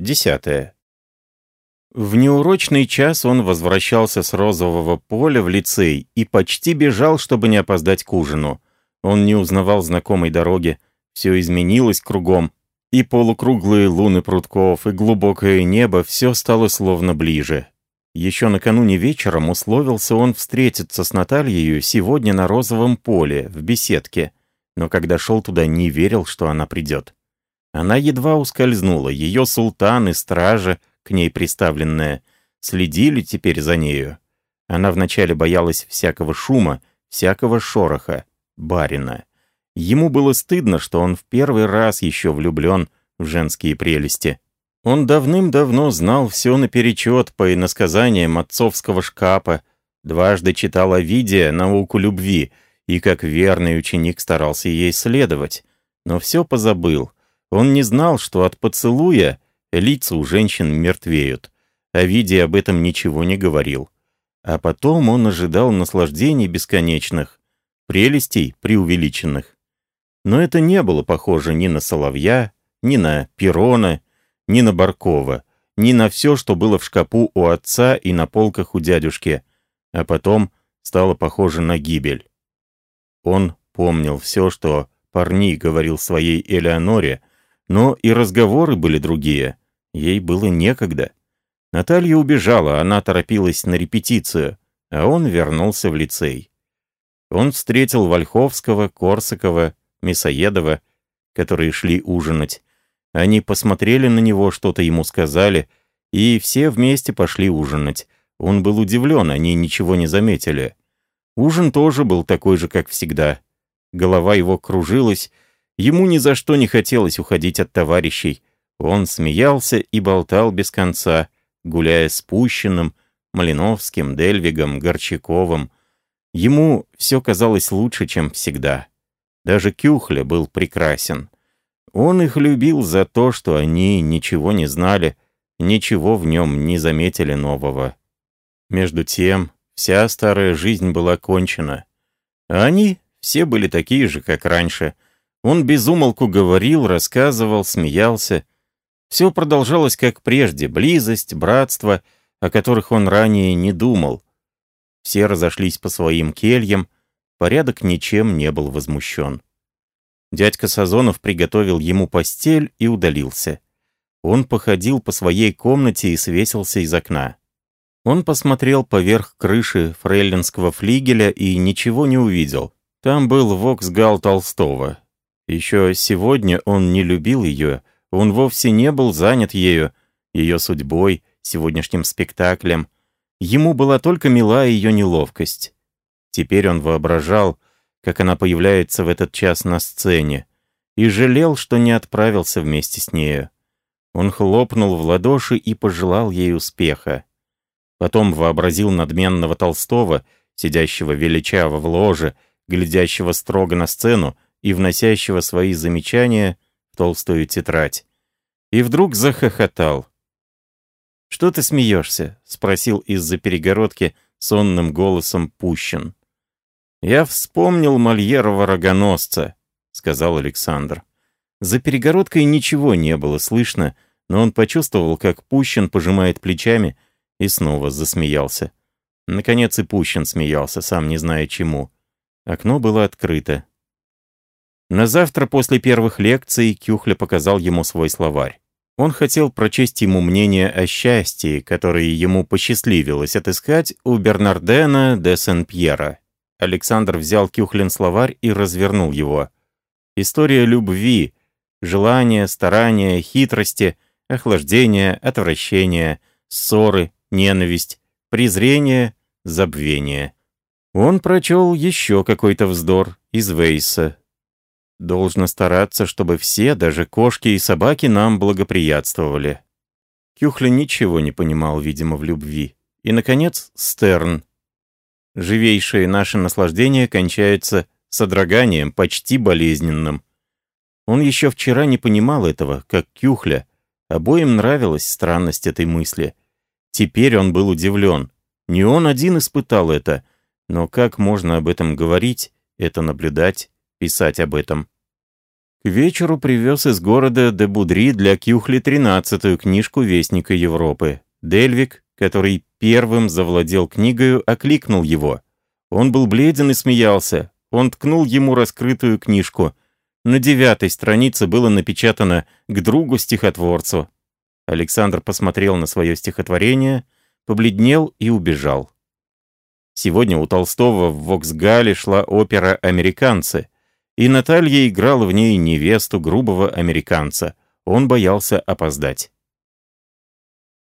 Десятое. В неурочный час он возвращался с розового поля в лицей и почти бежал, чтобы не опоздать к ужину. Он не узнавал знакомой дороги, все изменилось кругом, и полукруглые луны прутков, и глубокое небо все стало словно ближе. Еще накануне вечером условился он встретиться с Натальей сегодня на розовом поле, в беседке, но когда шел туда, не верил, что она придет. Она едва ускользнула, ее султан и стража, к ней приставленная, следили теперь за нею. Она вначале боялась всякого шума, всякого шороха, барина. Ему было стыдно, что он в первый раз еще влюблен в женские прелести. Он давным-давно знал все наперечет по иносказаниям отцовского шкафа, дважды читал Овидия «Науку любви» и как верный ученик старался ей следовать, но все позабыл. Он не знал, что от поцелуя лица у женщин мертвеют. Овидий об этом ничего не говорил. А потом он ожидал наслаждений бесконечных, прелестей преувеличенных. Но это не было похоже ни на Соловья, ни на Перона, ни на Баркова, ни на все, что было в шкапу у отца и на полках у дядюшки, а потом стало похоже на гибель. Он помнил все, что Парни говорил своей Элеоноре, но и разговоры были другие. Ей было некогда. Наталья убежала, она торопилась на репетицию, а он вернулся в лицей. Он встретил Вольховского, Корсакова, Мясоедова, которые шли ужинать. Они посмотрели на него, что-то ему сказали, и все вместе пошли ужинать. Он был удивлен, они ничего не заметили. Ужин тоже был такой же, как всегда. Голова его кружилась, ему ни за что не хотелось уходить от товарищей. Он смеялся и болтал без конца, гуляя с Пущиным, Малиновским, Дельвигом, Горчаковым. Ему все казалось лучше, чем всегда. Даже Кюхля был прекрасен. Он их любил за то, что они ничего не знали, ничего в нем не заметили нового. Между тем, вся старая жизнь была кончена. А они все были такие же, как раньше. Он безумолку говорил, рассказывал, смеялся. Все продолжалось как прежде, близость, братство, о которых он ранее не думал. Все разошлись по своим кельям, порядок ничем не был возмущен. Дядька Сазонов приготовил ему постель и удалился. Он походил по своей комнате и свесился из окна. Он посмотрел поверх крыши фрейлинского флигеля и ничего не увидел. Там был воксгал Толстого. Еще сегодня он не любил ее, он вовсе не был занят ею, ее судьбой, сегодняшним спектаклем. Ему была только мила ее неловкость. Теперь он воображал, как она появляется в этот час на сцене, и жалел, что не отправился вместе с нею. Он хлопнул в ладоши и пожелал ей успеха. Потом вообразил надменного Толстого, сидящего величаво в ложе, глядящего строго на сцену и вносящего свои замечания в толстую тетрадь. И вдруг захохотал. «Что ты смеешься?» — спросил из-за перегородки сонным голосом Пущин. «Я вспомнил Мольерова рогоносца», — сказал Александр. За перегородкой ничего не было слышно, но он почувствовал, как Пущин пожимает плечами и снова засмеялся. Наконец и Пущин смеялся, сам не зная чему. Окно было открыто. На завтра после первых лекций Кюхля показал ему свой словарь. Он хотел прочесть ему мнение о счастье, которое ему посчастливилось отыскать у Бернардена де Сен-Пьера. Александр взял Кюхлин словарь и развернул его. История любви, желания, старания, хитрости, охлаждения, отвращения, ссоры, ненависть, презрение, забвение. Он прочел еще какой-то вздор из Вейса. Должно стараться, чтобы все, даже кошки и собаки, нам благоприятствовали. Кюхля ничего не понимал, видимо, в любви. И, наконец, Стерн. Живейшее наше наслаждение кончается содроганием, почти болезненным. Он еще вчера не понимал этого, как Кюхля. Обоим нравилась странность этой мысли. Теперь он был удивлен. Не он один испытал это, но как можно об этом говорить, это наблюдать, писать об этом? К вечеру привез из города де Будри для Кюхли тринадцатую книжку Вестника Европы. Дельвик, который первым завладел книгою, окликнул его. Он был бледен и смеялся. Он ткнул ему раскрытую книжку. На девятой странице было напечатано «К другу-стихотворцу». Александр посмотрел на свое стихотворение, побледнел и убежал. Сегодня у Толстого в Воксгале шла опера «Американцы», и Наталья играла в ней невесту грубого американца. Он боялся опоздать.